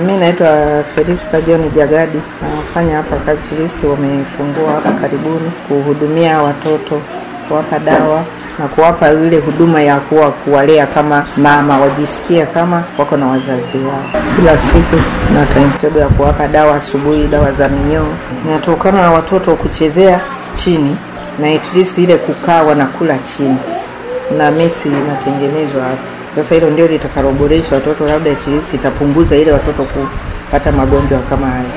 Mi naitwa Felista John Jagadi, nafanya hapa kazi Chilisti. Wamefungua hapa karibuni kuhudumia watoto, kuwapa dawa na kuwapa ile huduma ya kuwa kuwalea kama mama, wajisikia kama wako na wazazi wao. Kila siku na timetable ya kuwapa dawa asubuhi, dawa za minyoo. Inatokana na watoto kuchezea chini na at least ile kukaa wanakula chini na mesi inatengenezwa hapa. Sasa hilo ndio litakaloboresha watoto, labda at least itapunguza ile watoto kupata magonjwa kama haya.